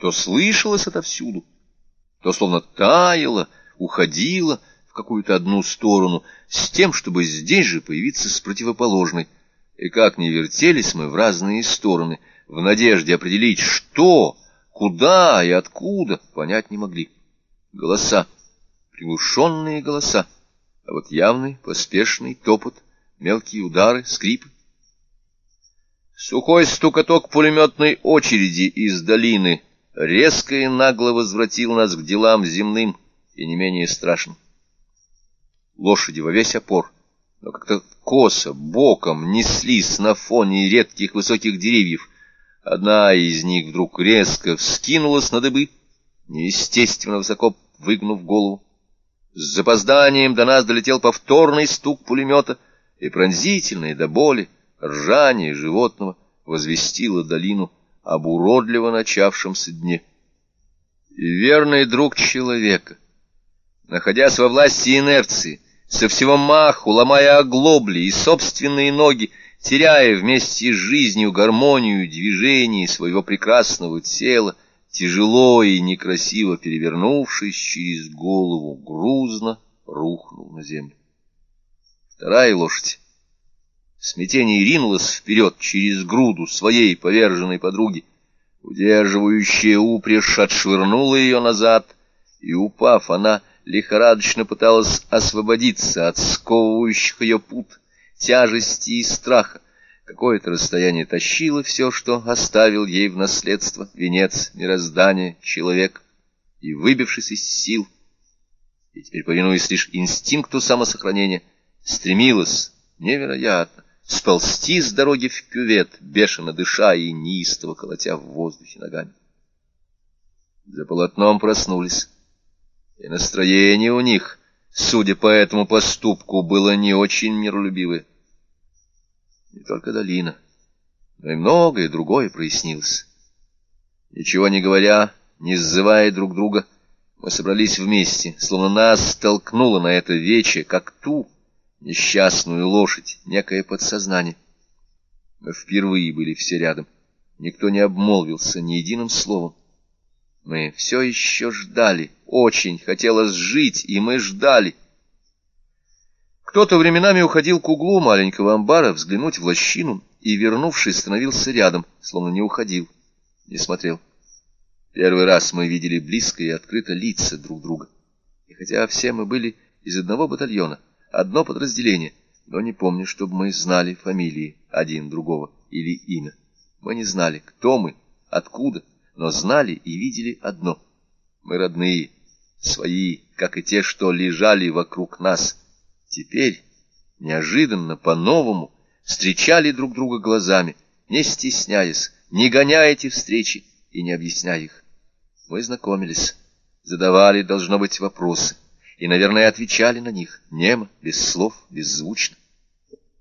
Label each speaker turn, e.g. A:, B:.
A: то слышалось отовсюду, то словно таяло, уходило в какую-то одну сторону, с тем, чтобы здесь же появиться с противоположной. И как ни вертелись мы в разные стороны, в надежде определить, что, куда и откуда, понять не могли. Голоса, приглушенные голоса, а вот явный, поспешный топот, мелкие удары, скрипы. Сухой стукоток пулеметной очереди из долины резко и нагло возвратил нас к делам земным и не менее страшным. Лошади во весь опор, но как-то косо, боком неслись на фоне редких высоких деревьев. Одна из них вдруг резко вскинулась на дыбы, неестественно высоко выгнув голову. С запозданием до нас долетел повторный стук пулемета и пронзительный до боли ржание животного возвестило долину об уродливо начавшемся дне. И верный друг человека, находясь во власти инерции, со всего маху, ломая оглобли и собственные ноги, теряя вместе с жизнью гармонию движений своего прекрасного тела, тяжело и некрасиво перевернувшись через голову, грузно рухнул на землю. Вторая лошадь в смятении ринулась вперед через груду своей поверженной подруги. Удерживающая упряжь отшвырнула ее назад, и, упав, она лихорадочно пыталась освободиться от сковывающих ее пут, тяжести и страха. Какое-то расстояние тащило все, что оставил ей в наследство венец мироздания, человек, и, выбившись из сил, и теперь, повинуясь лишь инстинкту самосохранения, стремилась невероятно сползти с дороги в кювет, бешено дыша и неистово колотя в воздухе ногами. За полотном проснулись, и настроение у них, судя по этому поступку, было не очень миролюбивое. Не только долина, но и многое другое прояснилось. Ничего не говоря, не сзывая друг друга, мы собрались вместе, словно нас столкнуло на это вече, как ту, несчастную лошадь, некое подсознание. Мы впервые были все рядом. Никто не обмолвился ни единым словом. Мы все еще ждали, очень хотелось жить, и мы ждали. Кто-то временами уходил к углу маленького амбара взглянуть в лощину и, вернувшись, становился рядом, словно не уходил, не смотрел. Первый раз мы видели близко и открыто лица друг друга. И хотя все мы были из одного батальона, одно подразделение, но не помню, чтобы мы знали фамилии один другого или имя. Мы не знали, кто мы, откуда, но знали и видели одно. Мы родные, свои, как и те, что лежали вокруг нас. Теперь, неожиданно, по-новому, встречали друг друга глазами, не стесняясь, не гоняя эти встречи и не объясняя их. Мы знакомились, задавали, должно быть, вопросы и, наверное, отвечали на них, немо, без слов, беззвучно.